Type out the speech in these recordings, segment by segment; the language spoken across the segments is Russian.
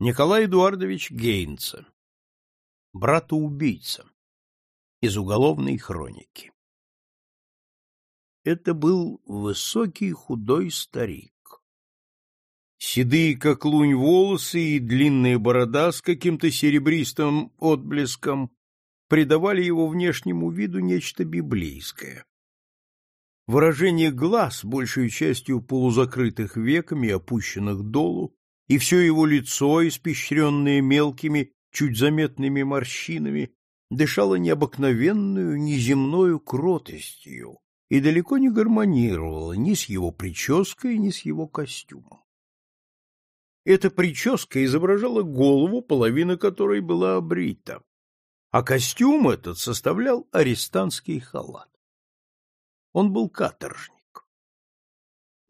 Николай Эдуардович Гейнца. Брата-убийца. Из уголовной хроники. Это был высокий худой старик. Седые, как лунь, волосы и длинная борода с каким-то серебристым отблеском придавали его внешнему виду нечто библейское. Выражение глаз, большей частью полузакрытых веками, опущенных долу, и все его лицо, испещренное мелкими, чуть заметными морщинами, дышало необыкновенную, неземною кротостью и далеко не гармонировало ни с его прической, ни с его костюмом. Эта прическа изображала голову, половина которой была обрита, а костюм этот составлял арестантский халат. Он был каторжник.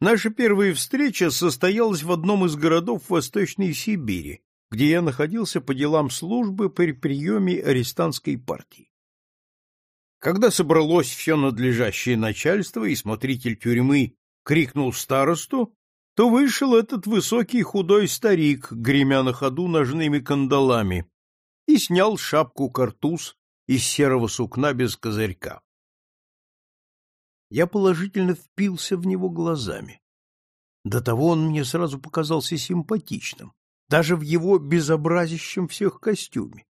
Наша первая встреча состоялась в одном из городов Восточной Сибири, где я находился по делам службы при приеме арестантской партии. Когда собралось все надлежащее начальство, и смотритель тюрьмы крикнул старосту, то вышел этот высокий худой старик, гремя на ходу ножными кандалами, и снял шапку-картуз из серого сукна без козырька я положительно впился в него глазами. До того он мне сразу показался симпатичным, даже в его безобразящем всех костюме.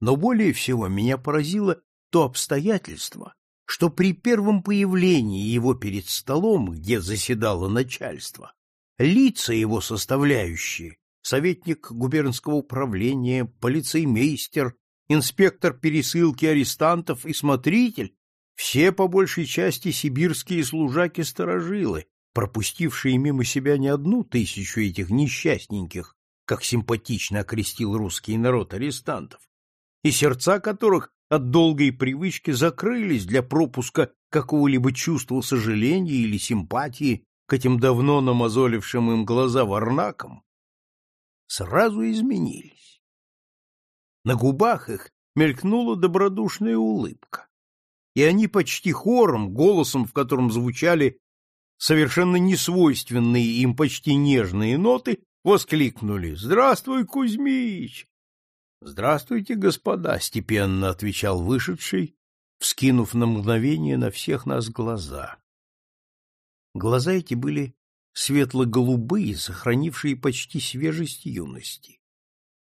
Но более всего меня поразило то обстоятельство, что при первом появлении его перед столом, где заседало начальство, лица его составляющие, советник губернского управления, полицеймейстер, инспектор пересылки арестантов и смотритель, все по большей части сибирские служаки-сторожилы, пропустившие мимо себя не одну тысячу этих несчастненьких, как симпатично окрестил русский народ арестантов, и сердца которых от долгой привычки закрылись для пропуска какого-либо чувства сожаления или симпатии к этим давно намазолившим им глаза варнакам, сразу изменились. На губах их мелькнула добродушная улыбка и они почти хором, голосом, в котором звучали совершенно несвойственные им почти нежные ноты, воскликнули «Здравствуй, Кузьмич!» «Здравствуйте, господа!» — степенно отвечал вышедший, вскинув на мгновение на всех нас глаза. Глаза эти были светло-голубые, сохранившие почти свежесть юности.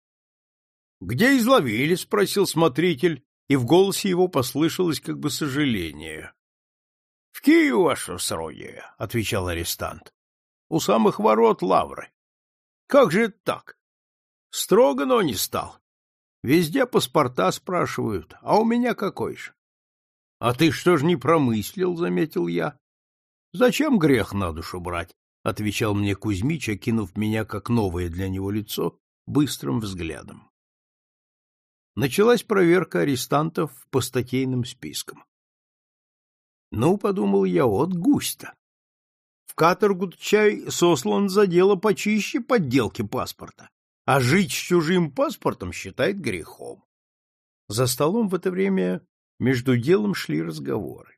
— Где изловили? — спросил смотритель, и в голосе его послышалось как бы сожаление. — В Киев, ваше сродие, — отвечал арестант. — У самых ворот лавры. — Как же это так? Строго, но не стал. Везде паспорта спрашивают, а у меня какой же? — А ты что ж не промыслил, — заметил я. — Зачем грех на душу брать? — отвечал мне Кузьмич, окинув меня как новое для него лицо быстрым взглядом началась проверка арестантов по статейным спискам. Ну, подумал я, вот гусь-то. В каторгу чай сослан за дело почище подделки паспорта, а жить с чужим паспортом считает грехом. За столом в это время между делом шли разговоры.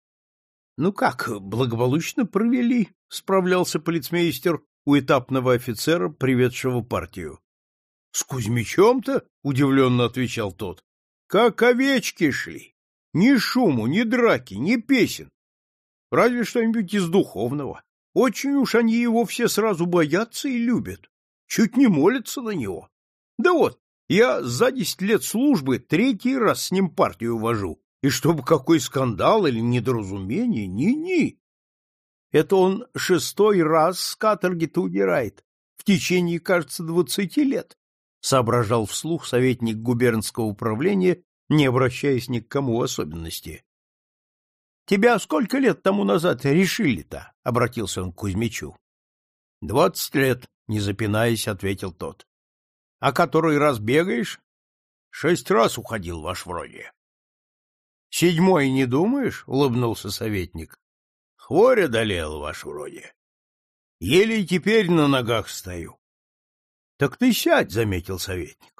— Ну как, благополучно провели? — справлялся полицмейстер у этапного офицера, приведшего партию. — С Кузьмичом-то? — удивленно отвечал тот. — Как овечки шли. Ни шуму, ни драки, ни песен. Разве что-нибудь из духовного. Очень уж они его все сразу боятся и любят. Чуть не молятся на него. Да вот, я за десять лет службы третий раз с ним партию вожу. И чтобы какой скандал или недоразумение, ни-ни. Это он шестой раз с каторги-то удирает. В течение, кажется, двадцати лет соображал вслух советник губернского управления, не обращаясь ни к кому в особенности. — Тебя сколько лет тому назад решили-то? — обратился он к Кузьмичу. — Двадцать лет, не запинаясь, ответил тот. — А который раз бегаешь? — Шесть раз уходил, ваш вроде. — Седьмой не думаешь? — улыбнулся советник. — Хворь одолел, ваш вроде. Еле теперь на ногах стою. — Так ты сядь, — заметил советник. —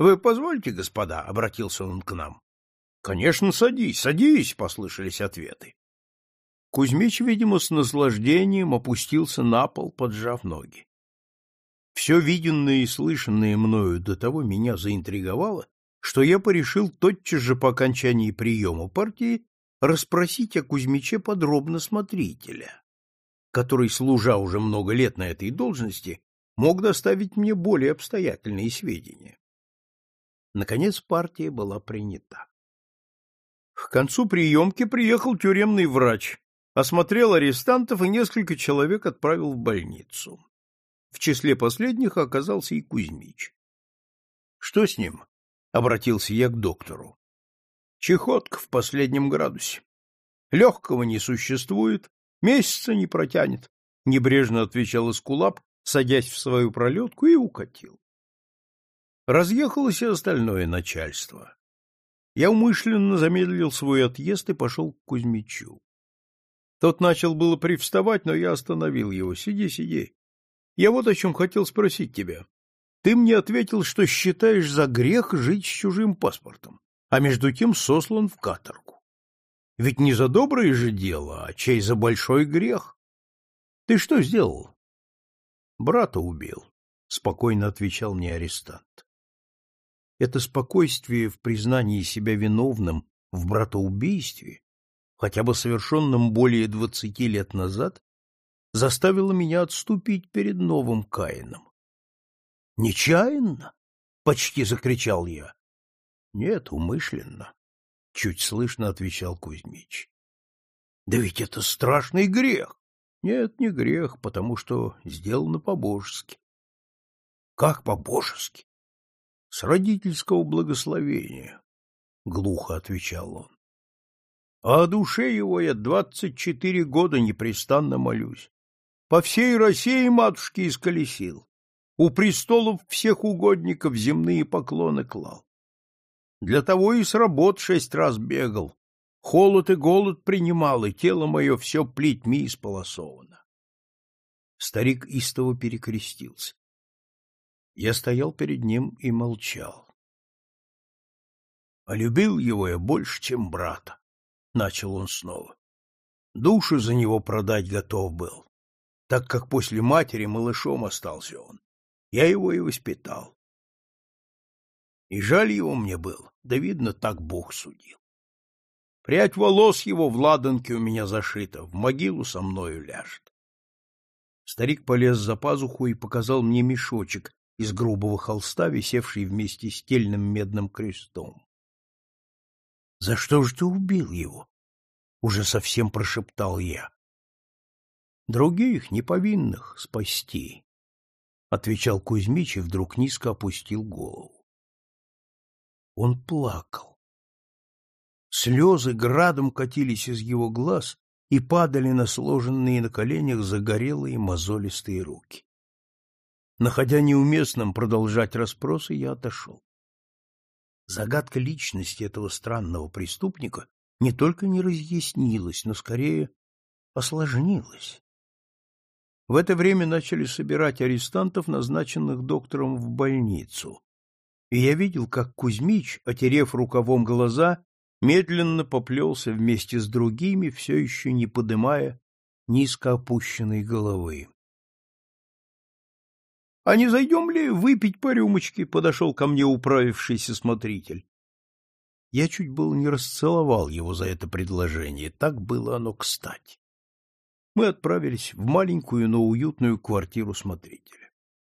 Вы позвольте, господа, — обратился он к нам. — Конечно, садись, садись, — послышались ответы. Кузьмич, видимо, с наслаждением опустился на пол, поджав ноги. Все виденное и слышанное мною до того меня заинтриговало, что я порешил тотчас же по окончании приема партии расспросить о Кузьмиче подробно смотрителя, который, служа уже много лет на этой должности, мог доставить мне более обстоятельные сведения. Наконец партия была принята. К концу приемки приехал тюремный врач, осмотрел арестантов и несколько человек отправил в больницу. В числе последних оказался и Кузьмич. — Что с ним? — обратился я к доктору. — Чехотка в последнем градусе. Легкого не существует, месяца не протянет, — небрежно отвечал Эскулап, садясь в свою пролетку, и укатил. Разъехалось и остальное начальство. Я умышленно замедлил свой отъезд и пошел к Кузьмичу. Тот начал было привставать, но я остановил его. Сиди, сиди. Я вот о чем хотел спросить тебя. Ты мне ответил, что считаешь за грех жить с чужим паспортом, а между тем сослан в каторгу. Ведь не за доброе же дело, а чей за большой грех. Ты что сделал? Брата убил, спокойно отвечал мне арестант. Это спокойствие в признании себя виновным в братоубийстве, хотя бы совершенном более двадцати лет назад, заставило меня отступить перед новым Каином. Нечаянно? почти закричал я. Нет, умышленно, чуть слышно отвечал Кузьмич. Да ведь это страшный грех. Нет, не грех, потому что сделано по-божески. Как по-божески? С родительского благословения, глухо отвечал он. А о душе его я двадцать четыре года непрестанно молюсь. По всей России матушки исколесил. У престолов всех угодников земные поклоны клал. Для того и с работ шесть раз бегал. Холод и голод принимал, и тело мое все плетьми исполосовано. Старик истово перекрестился. Я стоял перед ним и молчал. А любил его я больше, чем брата, — начал он снова. Душу за него продать готов был, так как после матери малышом остался он. Я его и воспитал. И жаль его мне было, да видно, так Бог судил. Прядь волос его в ладанке у меня зашита, в могилу со мною ляжет. Старик полез за пазуху и показал мне мешочек, из грубого холста, висевший вместе с тельным медным крестом. — За что же ты убил его? — уже совсем прошептал я. — Других, неповинных, спасти, — отвечал Кузьмич и вдруг низко опустил голову. Он плакал. Слезы градом катились из его глаз и падали на сложенные на коленях загорелые мозолистые руки. Находя неуместным продолжать расспросы, я отошел. Загадка личности этого странного преступника не только не разъяснилась, но скорее осложнилась. В это время начали собирать арестантов, назначенных доктором в больницу. И я видел, как Кузьмич, отерев рукавом глаза, медленно поплелся вместе с другими, все еще не подымая низко опущенной головы. А не зайдем ли выпить по рюмочке? Подошел ко мне управившийся смотритель. Я чуть было не расцеловал его за это предложение, так было оно кстати. Мы отправились в маленькую, но уютную квартиру смотрителя.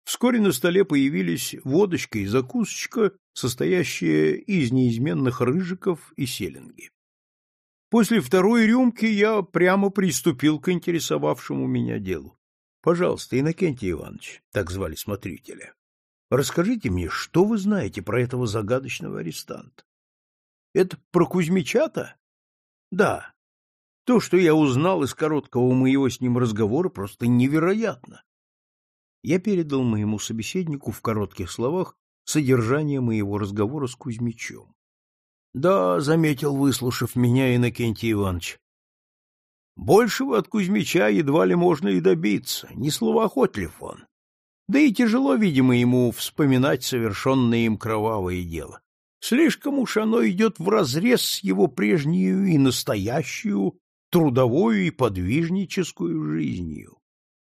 Вскоре на столе появились водочка и закусочка, состоящая из неизменных рыжиков и селенги. После второй рюмки я прямо приступил к интересовавшему меня делу. Пожалуйста, Иннокентий Иванович, так звали смотрителя, расскажите мне, что вы знаете про этого загадочного арестанта? Это про Кузьмича-то? Да. То, что я узнал из короткого моего с ним разговора, просто невероятно. Я передал моему собеседнику в коротких словах содержание моего разговора с Кузьмичем. — Да, — заметил, выслушав меня Иннокентий Иванович, Большего от Кузьмича едва ли можно и добиться, не словоохотлив он. Да и тяжело, видимо, ему вспоминать совершенное им кровавое дело. Слишком уж оно идет вразрез с его прежнюю и настоящую трудовую и подвижническую жизнью.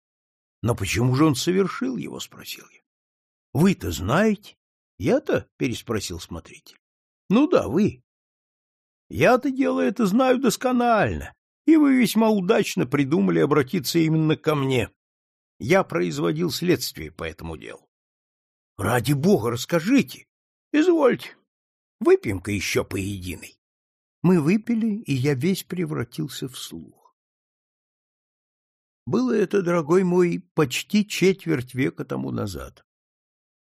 — Но почему же он совершил его? — спросил я. — Вы-то знаете? — Я-то? — переспросил смотритель. — Ну да, вы. Я-то дело это знаю досконально, и вы весьма удачно придумали обратиться именно ко мне. Я производил следствие по этому делу. — Ради бога, расскажите. — Извольте. Выпьем-ка еще поединой. Мы выпили, и я весь превратился в слух. Было это, дорогой мой, почти четверть века тому назад.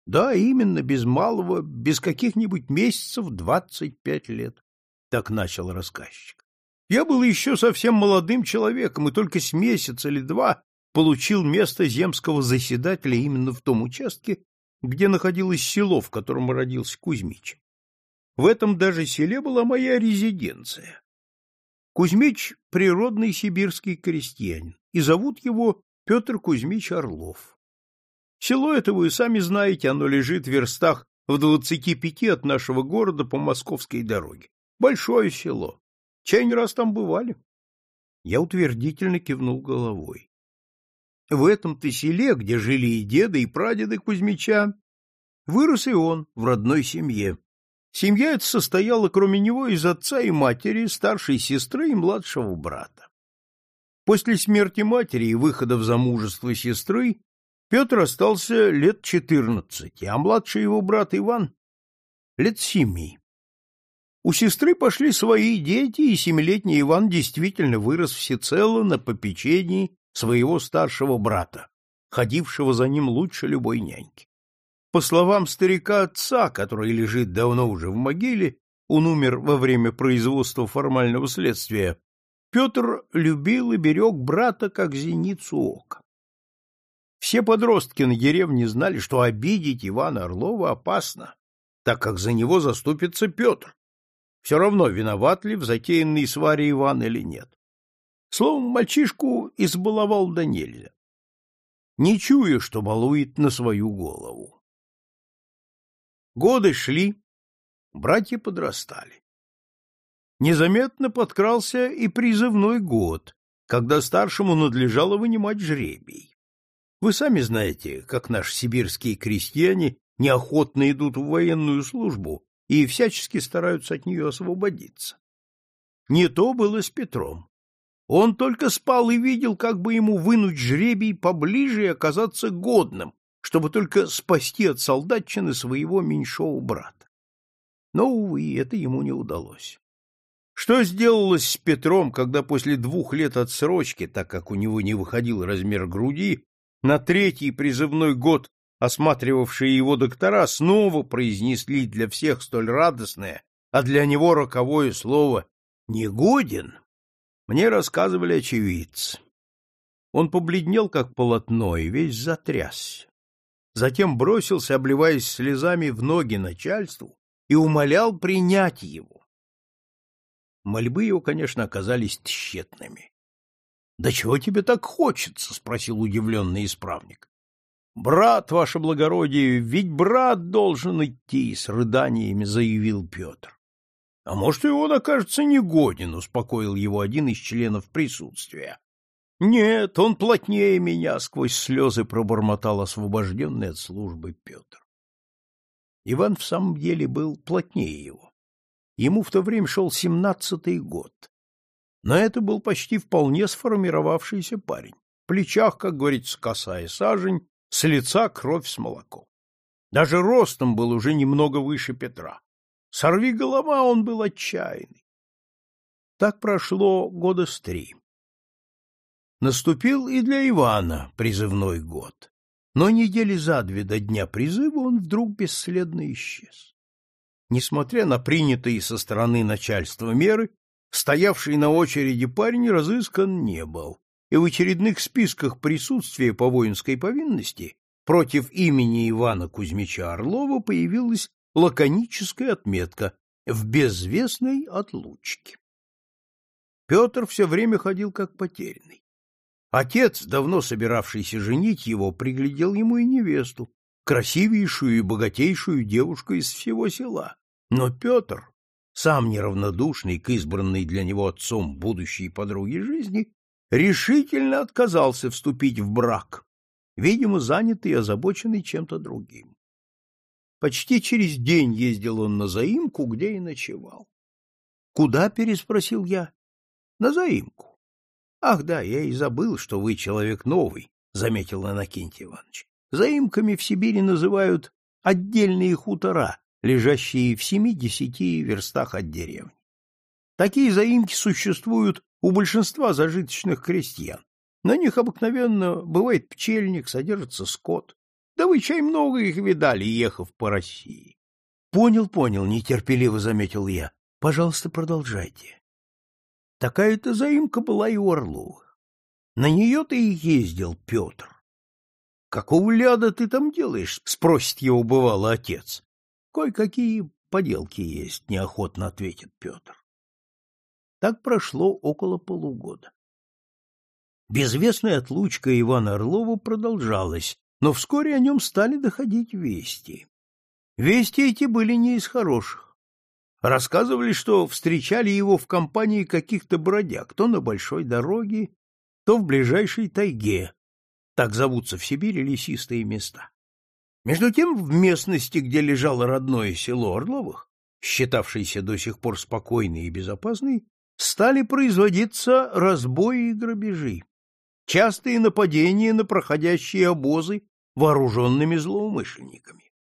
Да, именно, без малого, без каких-нибудь месяцев двадцать пять лет. Так начал рассказчик. Я был еще совсем молодым человеком и только с месяца или два получил место земского заседателя именно в том участке, где находилось село, в котором родился Кузьмич. В этом даже селе была моя резиденция. Кузьмич — природный сибирский крестьянин, и зовут его Петр Кузьмич Орлов. Село это вы сами знаете, оно лежит в верстах в двадцати пяти от нашего города по московской дороге. Большое село. Чай не раз там бывали. Я утвердительно кивнул головой. В этом-то селе, где жили и деды, и прадеды Кузьмича, вырос и он в родной семье. Семья эта состояла, кроме него, из отца и матери, старшей сестры и младшего брата. После смерти матери и выхода в замужество сестры Петр остался лет четырнадцати, а младший его брат Иван — лет семи. У сестры пошли свои дети, и семилетний Иван действительно вырос всецело на попечении своего старшего брата, ходившего за ним лучше любой няньки. По словам старика отца, который лежит давно уже в могиле, он умер во время производства формального следствия, Петр любил и берег брата как зеницу ока. Все подростки на деревне знали, что обидеть Ивана Орлова опасно, так как за него заступится Петр. Все равно, виноват ли в затеянной сваре Иван или нет. Словом, мальчишку избаловал да нельзя. Не чуя, что балует на свою голову. Годы шли, братья подрастали. Незаметно подкрался и призывной год, когда старшему надлежало вынимать жребий. Вы сами знаете, как наши сибирские крестьяне неохотно идут в военную службу и всячески стараются от нее освободиться. Не то было с Петром. Он только спал и видел, как бы ему вынуть жребий поближе и оказаться годным, чтобы только спасти от солдатчины своего меньшого брата. Но, увы, это ему не удалось. Что сделалось с Петром, когда после двух лет отсрочки, так как у него не выходил размер груди, на третий призывной год осматривавшие его доктора снова произнесли для всех столь радостное, а для него роковое слово «негоден», мне рассказывали очевидцы. Он побледнел, как полотно, и весь затрясся затем бросился, обливаясь слезами, в ноги начальству и умолял принять его. Мольбы его, конечно, оказались тщетными. — Да чего тебе так хочется? — спросил удивленный исправник. — Брат, ваше благородие, ведь брат должен идти, — с рыданиями заявил Петр. — А может, и он окажется негоден, — успокоил его один из членов присутствия. Нет, он плотнее меня, сквозь слезы пробормотал освобожденный от службы Петр. Иван в самом деле был плотнее его. Ему в то время шел семнадцатый год. Но это был почти вполне сформировавшийся парень. В плечах, как говорится, косая сажень, с лица кровь с молоком. Даже ростом был уже немного выше Петра. Сорви голова, он был отчаянный. Так прошло года с три. Наступил и для Ивана призывной год, но недели за две до дня призыва он вдруг бесследно исчез. Несмотря на принятые со стороны начальства меры, стоявший на очереди парень разыскан не был, и в очередных списках присутствия по воинской повинности против имени Ивана Кузьмича Орлова появилась лаконическая отметка в безвестной отлучке. Петр все время ходил как потерянный. Отец, давно собиравшийся женить его, приглядел ему и невесту, красивейшую и богатейшую девушку из всего села. Но Петр, сам неравнодушный к избранной для него отцом будущей подруге жизни, решительно отказался вступить в брак, видимо, занятый и озабоченный чем-то другим. Почти через день ездил он на заимку, где и ночевал. — Куда? — переспросил я. — На заимку. — Ах да, я и забыл, что вы человек новый, — заметил Иннокентий Иванович. — Заимками в Сибири называют отдельные хутора, лежащие в семи-десяти верстах от деревни. Такие заимки существуют у большинства зажиточных крестьян. На них обыкновенно бывает пчельник, содержится скот. Да вы чай много их видали, ехав по России. — Понял, понял, — нетерпеливо заметил я. — Пожалуйста, продолжайте. Такая-то заимка была и у Орловых. На нее-то и ездил Петр. — Какого ляда ты там делаешь? — спросит его бывало отец. — Кое-какие поделки есть, — неохотно ответит Петр. Так прошло около полугода. Безвестная отлучка Ивана Орлова продолжалась, но вскоре о нем стали доходить вести. Вести эти были не из хороших. Рассказывали, что встречали его в компании каких-то бродяг, то на большой дороге, то в ближайшей тайге. Так зовутся в Сибири лесистые места. Между тем, в местности, где лежало родное село Орловых, считавшееся до сих пор спокойной и безопасной, стали производиться разбои и грабежи частые нападения на проходящие обозы вооруженными злоумышленниками.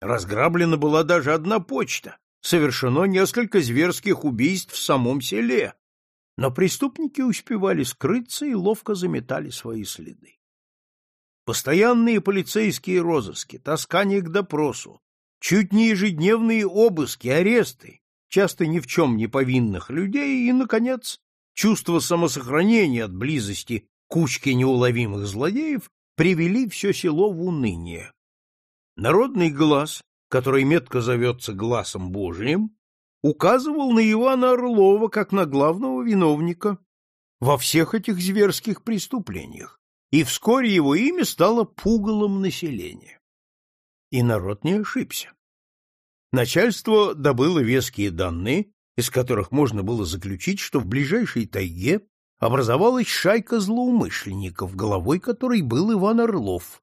Разграблена была даже одна почта, совершено несколько зверских убийств в самом селе, но преступники успевали скрыться и ловко заметали свои следы. Постоянные полицейские розыски, таскание к допросу, чуть не ежедневные обыски, аресты, часто ни в чем не повинных людей и, наконец, чувство самосохранения от близости кучки неуловимых злодеев привели все село в уныние. Народный глаз, который метко зовется глазом Божиим, указывал на Ивана Орлова как на главного виновника во всех этих зверских преступлениях, и вскоре его имя стало пугалом населения. И народ не ошибся. Начальство добыло веские данные, из которых можно было заключить, что в ближайшей тайге образовалась шайка злоумышленников, головой которой был Иван Орлов.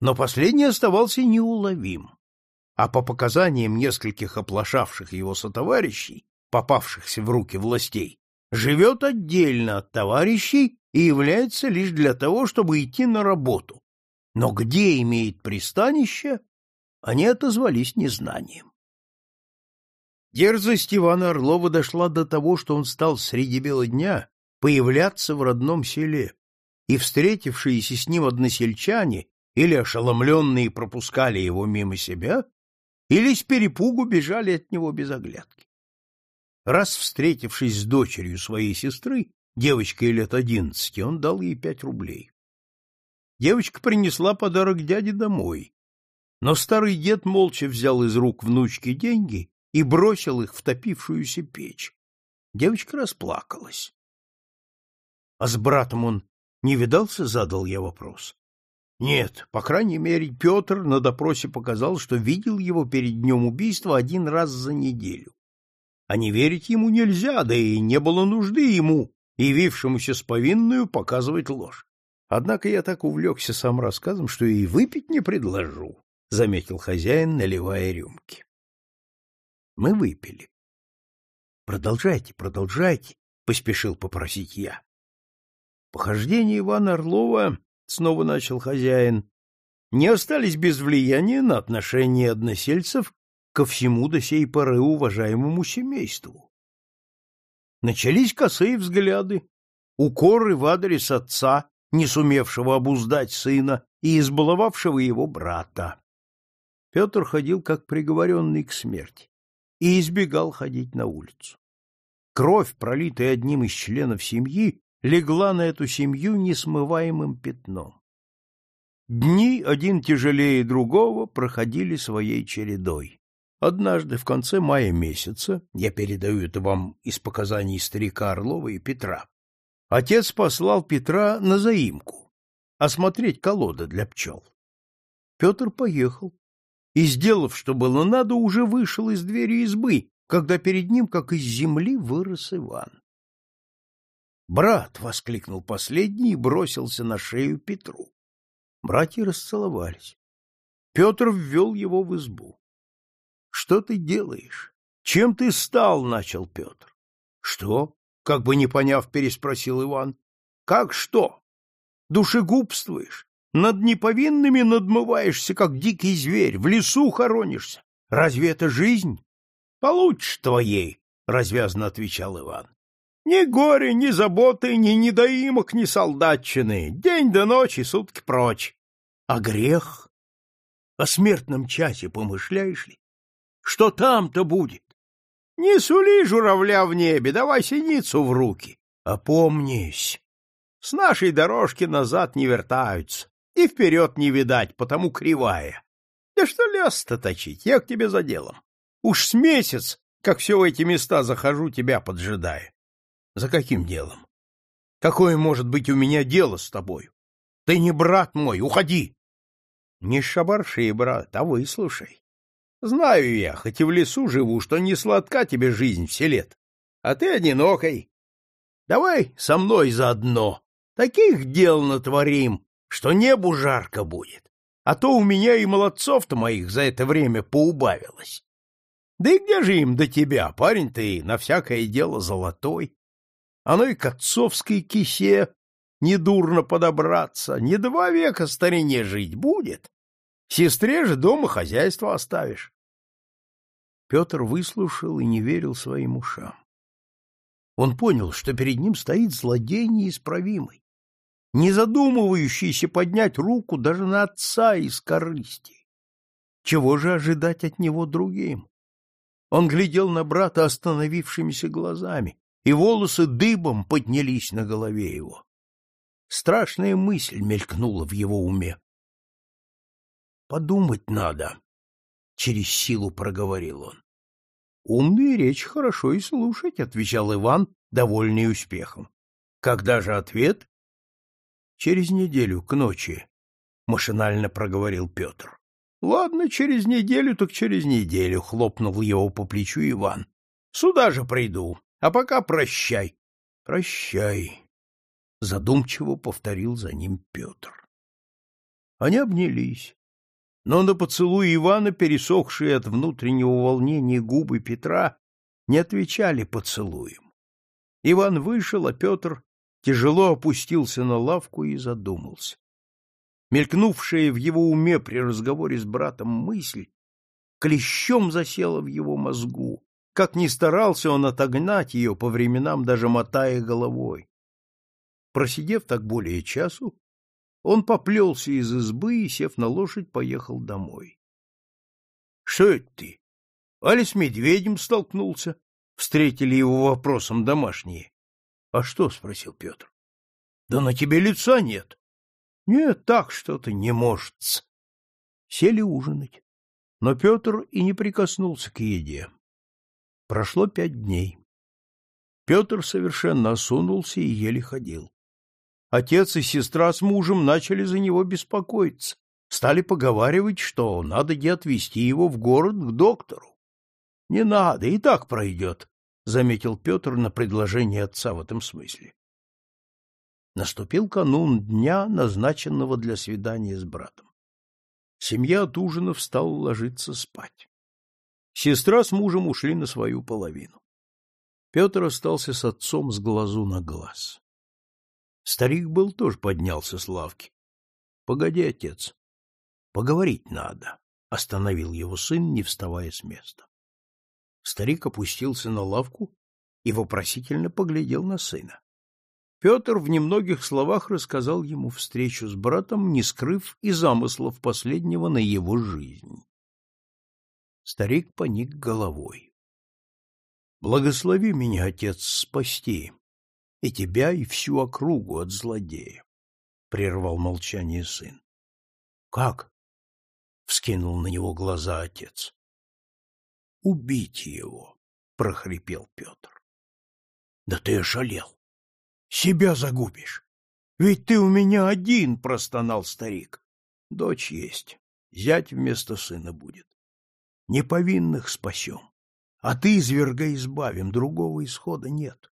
Но последний оставался неуловим, а по показаниям нескольких оплошавших его сотоварищей, попавшихся в руки властей, живет отдельно от товарищей и является лишь для того, чтобы идти на работу. Но где имеет пристанище, они отозвались незнанием. Дерзость Ивана Орлова дошла до того, что он стал среди бела дня появляться в родном селе, и встретившиеся с ним односельчане или ошеломленные пропускали его мимо себя, или с перепугу бежали от него без оглядки. Раз встретившись с дочерью своей сестры, девочкой лет одиннадцати, он дал ей пять рублей. Девочка принесла подарок дяде домой, но старый дед молча взял из рук внучки деньги и бросил их в топившуюся печь. Девочка расплакалась. А с братом он не видался, задал я вопрос. Нет, по крайней мере, Петр на допросе показал, что видел его перед днем убийства один раз за неделю. А не верить ему нельзя, да и не было нужды ему, явившемуся с повинную, показывать ложь. Однако я так увлекся сам рассказом, что и выпить не предложу, — заметил хозяин, наливая рюмки. Мы выпили. — Продолжайте, продолжайте, — поспешил попросить я. Похождения Ивана Орлова, — снова начал хозяин, — не остались без влияния на отношение односельцев ко всему до сей поры уважаемому семейству. Начались косые взгляды, укоры в адрес отца, не сумевшего обуздать сына и избаловавшего его брата. Петр ходил как приговоренный к смерти и избегал ходить на улицу. Кровь, пролитая одним из членов семьи, легла на эту семью несмываемым пятном. Дни, один тяжелее другого, проходили своей чередой. Однажды, в конце мая месяца, я передаю это вам из показаний старика Орлова и Петра, отец послал Петра на заимку, осмотреть колоды для пчел. Петр поехал и, сделав, что было надо, уже вышел из двери избы, когда перед ним, как из земли, вырос Иван. «Брат!» — воскликнул последний и бросился на шею Петру. Братья расцеловались. Петр ввел его в избу. — Что ты делаешь? Чем ты стал? — начал Петр. — Что? — как бы не поняв, переспросил Иван. — Как что? Душегубствуешь? Над неповинными надмываешься, как дикий зверь, в лесу хоронишься. Разве это жизнь? — Получше твоей, — развязно отвечал Иван. Ни горе, ни заботы, ни недоимок, ни солдатчины. День до ночи, сутки прочь. А грех? О смертном часе помышляешь ли? Что там-то будет? Не сули журавля в небе, давай синицу в руки. Опомнись. С нашей дорожки назад не вертаются, и вперед не видать, потому кривая. Да что лес-то точить, я к тебе за делом. Уж с месяц, как все в эти места захожу, тебя поджидая. За каким делом? Какое может быть у меня дело с тобою? Ты не брат мой, уходи! Не шабарши, брат, а выслушай. Знаю я, хоть и в лесу живу, что не сладка тебе жизнь все лет, а ты одинокой. Давай со мной заодно. Таких дел натворим, что небу жарко будет. А то у меня и молодцов-то моих за это время поубавилось. Да и где же им до тебя, парень ты на всякое дело золотой? Оно и к отцовской кисе недурно подобраться, не два века старине жить будет. Сестре же дома хозяйство оставишь. Петр выслушал и не верил своим ушам. Он понял, что перед ним стоит злодей неисправимый, не задумывающийся поднять руку даже на отца из корысти. Чего же ожидать от него другим? Он глядел на брата остановившимися глазами, и волосы дыбом поднялись на голове его. Страшная мысль мелькнула в его уме. «Подумать надо», — через силу проговорил он. «Умная речь хорошо и слушать», — отвечал Иван, довольный успехом. «Когда же ответ?» «Через неделю, к ночи», — машинально проговорил Петр. «Ладно, через неделю, так через неделю», — хлопнул его по плечу Иван. «Сюда же приду. А пока прощай. Прощай, задумчиво повторил за ним Петр. Они обнялись. Но на поцелуй Ивана, пересохшие от внутреннего волнения губы Петра, не отвечали поцелуем. Иван вышел, а Петр тяжело опустился на лавку и задумался. Мелькнувшая в его уме при разговоре с братом мысль клещом засела в его мозгу, как ни старался он отогнать ее, по временам даже мотая головой. Просидев так более часу, он поплелся из избы и, сев на лошадь, поехал домой. — Что это ты? Али с медведем столкнулся? — встретили его вопросом домашние. — А что? — спросил Петр. — Да на тебе лица нет. — Нет, так что-то не может. Сели ужинать, но Петр и не прикоснулся к еде. Прошло пять дней. Петр совершенно осунулся и еле ходил. Отец и сестра с мужем начали за него беспокоиться, стали поговаривать, что надо где отвезти его в город к доктору. — Не надо, и так пройдет, — заметил Петр на предложение отца в этом смысле. Наступил канун дня, назначенного для свидания с братом. Семья от ужина встала ложиться спать. Сестра с мужем ушли на свою половину. Петр остался с отцом с глазу на глаз. Старик был тоже поднялся с лавки. — Погоди, отец. Поговорить надо, — остановил его сын, не вставая с места. Старик опустился на лавку и вопросительно поглядел на сына. Петр в немногих словах рассказал ему встречу с братом, не скрыв и замыслов последнего на его жизнь. Старик поник головой. Благослови меня, отец, спасти и тебя, и всю округу от злодея, прервал молчание сын. Как? вскинул на него глаза отец. Убить его, прохрипел Петр. Да ты ошалел. Себя загубишь. Ведь ты у меня один, простонал старик. Дочь есть, зять вместо сына будет неповинных спасем, а ты изверга избавим, другого исхода нет.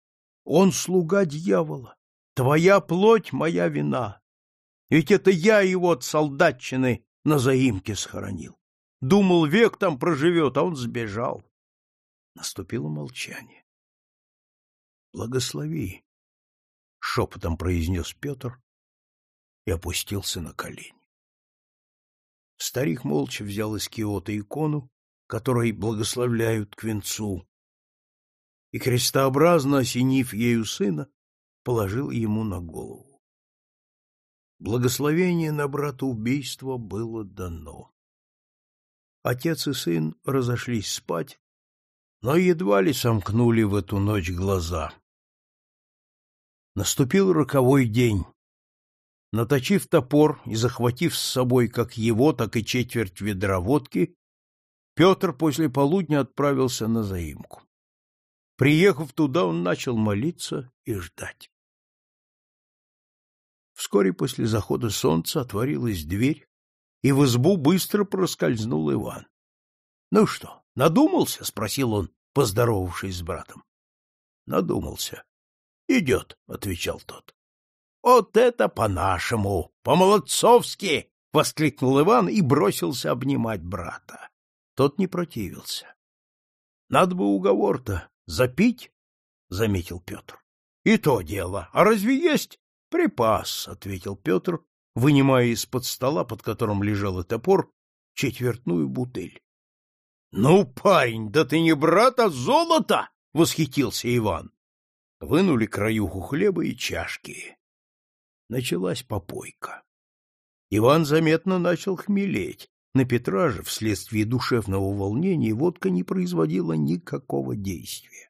Он слуга дьявола, твоя плоть — моя вина. Ведь это я его от солдатчины на заимке схоронил. Думал, век там проживет, а он сбежал. Наступило молчание. — Благослови, — шепотом произнес Петр и опустился на колени. Старик молча взял из киота икону, которой благословляют к венцу, и, крестообразно осенив ею сына, положил ему на голову. Благословение на брата убийства было дано. Отец и сын разошлись спать, но едва ли сомкнули в эту ночь глаза. Наступил роковой день. Наточив топор и захватив с собой как его, так и четверть ведра водки, Петр после полудня отправился на заимку. Приехав туда, он начал молиться и ждать. Вскоре после захода солнца отворилась дверь, и в избу быстро проскользнул Иван. — Ну что, надумался? — спросил он, поздоровавшись с братом. — Надумался. — Идет, — отвечал тот. — Вот это по-нашему, по-молодцовски! — воскликнул Иван и бросился обнимать брата. Тот не противился. — Надо бы уговор-то запить, — заметил Петр. — И то дело. А разве есть? — Припас, — ответил Петр, вынимая из-под стола, под которым лежал топор, четвертную бутыль. — Ну, парень, да ты не брат, а золото! — восхитился Иван. Вынули краюху хлеба и чашки. Началась попойка. Иван заметно начал хмелеть. На Петра же, вследствие душевного волнения, водка не производила никакого действия.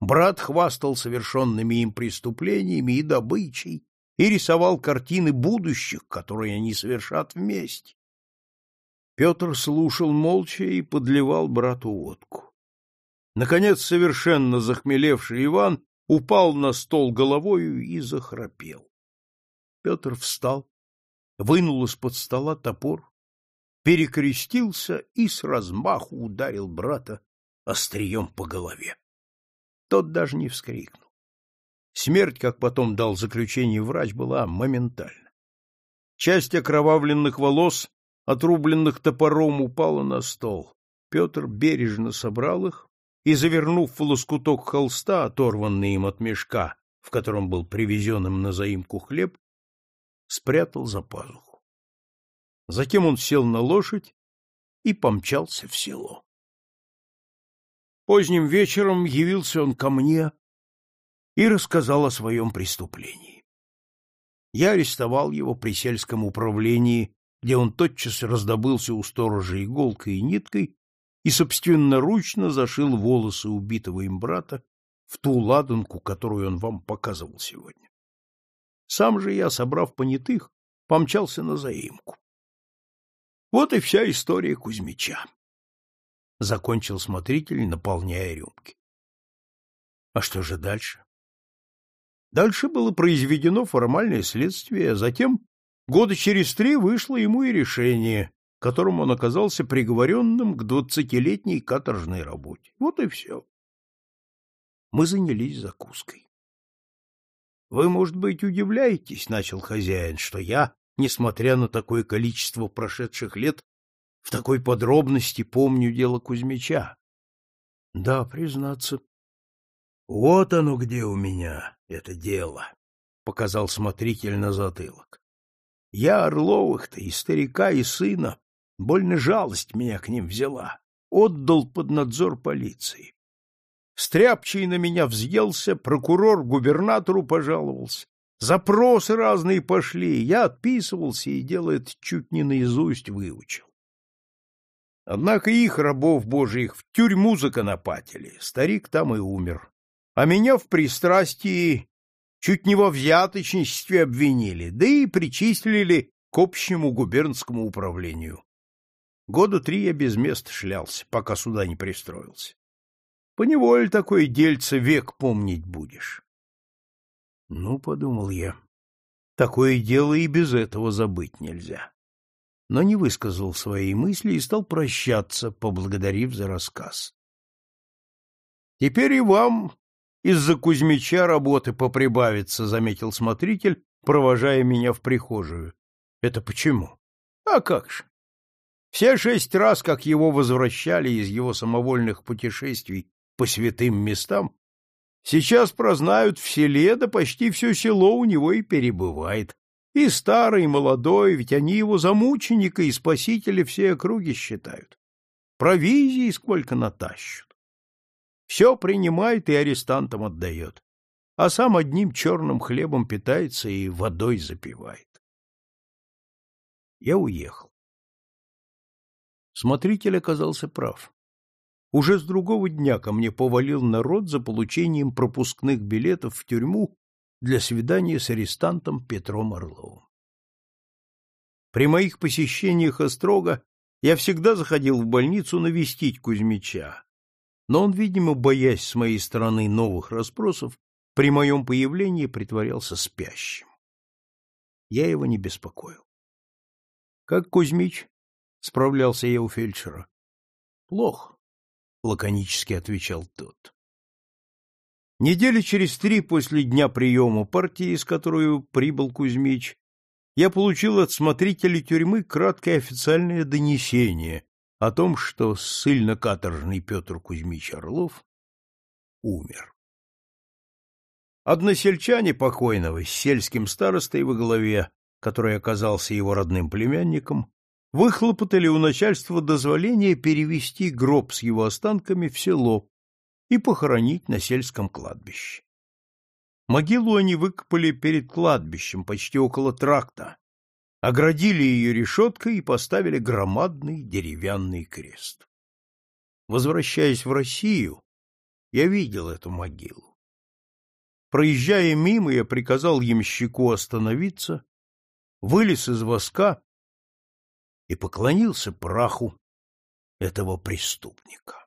Брат хвастал совершенными им преступлениями и добычей, и рисовал картины будущих, которые они совершат вместе. Петр слушал молча и подливал брату водку. Наконец, совершенно захмелевший Иван упал на стол головою и захрапел. Петр встал, вынул из-под стола топор, перекрестился и с размаху ударил брата острием по голове. Тот даже не вскрикнул. Смерть, как потом дал заключение врач, была моментальна. Часть окровавленных волос, отрубленных топором, упала на стол. Петр бережно собрал их и, завернув в лоскуток холста, оторванный им от мешка, в котором был привезен им на заимку хлеб, спрятал за пазуху. Затем он сел на лошадь и помчался в село. Поздним вечером явился он ко мне и рассказал о своем преступлении. Я арестовал его при сельском управлении, где он тотчас раздобылся у сторожа иголкой и ниткой и собственноручно зашил волосы убитого им брата в ту ладанку, которую он вам показывал сегодня. Сам же я, собрав понятых, помчался на заимку. Вот и вся история Кузьмича. Закончил смотритель, наполняя рюмки. А что же дальше? Дальше было произведено формальное следствие, а затем, года через три, вышло ему и решение, которым он оказался приговоренным к двадцатилетней каторжной работе. Вот и все. Мы занялись закуской. — Вы, может быть, удивляетесь, — начал хозяин, — что я, несмотря на такое количество прошедших лет, в такой подробности помню дело Кузьмича. — Да, признаться. — Вот оно где у меня, это дело, — показал смотритель на затылок. Я Орловых-то и старика, и сына, больно жалость меня к ним взяла, отдал под надзор полиции. Стряпчий на меня взъелся, прокурор губернатору пожаловался. Запросы разные пошли, я отписывался и дело это чуть не наизусть выучил. Однако их, рабов божьих, в тюрьму законопатили, старик там и умер. А меня в пристрастии чуть не во взяточничестве обвинили, да и причислили к общему губернскому управлению. Года три я без места шлялся, пока сюда не пристроился. Поневоле такое дельце век помнить будешь. Ну, подумал я, такое дело и без этого забыть нельзя. Но не высказал своей мысли и стал прощаться, поблагодарив за рассказ. Теперь и вам из-за Кузьмича работы поприбавится, — заметил смотритель, провожая меня в прихожую. — Это почему? А как же? Все шесть раз, как его возвращали из его самовольных путешествий по святым местам, сейчас прознают в селе, почти все село у него и перебывает. И старый, и молодой, ведь они его за мученика и спасителя все округи считают. Провизии сколько натащут. Все принимает и арестантам отдает, а сам одним черным хлебом питается и водой запивает. Я уехал. Смотритель оказался прав. Уже с другого дня ко мне повалил народ за получением пропускных билетов в тюрьму для свидания с арестантом Петром Орловым. При моих посещениях Острога я всегда заходил в больницу навестить Кузьмича, но он, видимо, боясь с моей стороны новых расспросов, при моем появлении притворялся спящим. Я его не беспокоил. — Как Кузьмич? — справлялся я у фельдшера. — Плохо, — лаконически отвечал тот. Недели через три после дня приема партии, с которой прибыл Кузьмич, я получил от смотрителя тюрьмы краткое официальное донесение о том, что ссыльно-каторжный Петр Кузьмич Орлов умер. Односельчане покойного с сельским старостой во главе, который оказался его родным племянником, выхлопотали у начальства дозволение перевести гроб с его останками в село и похоронить на сельском кладбище. Могилу они выкопали перед кладбищем, почти около тракта, оградили ее решеткой и поставили громадный деревянный крест. Возвращаясь в Россию, я видел эту могилу. Проезжая мимо, я приказал ямщику остановиться, вылез из воска и поклонился праху этого преступника.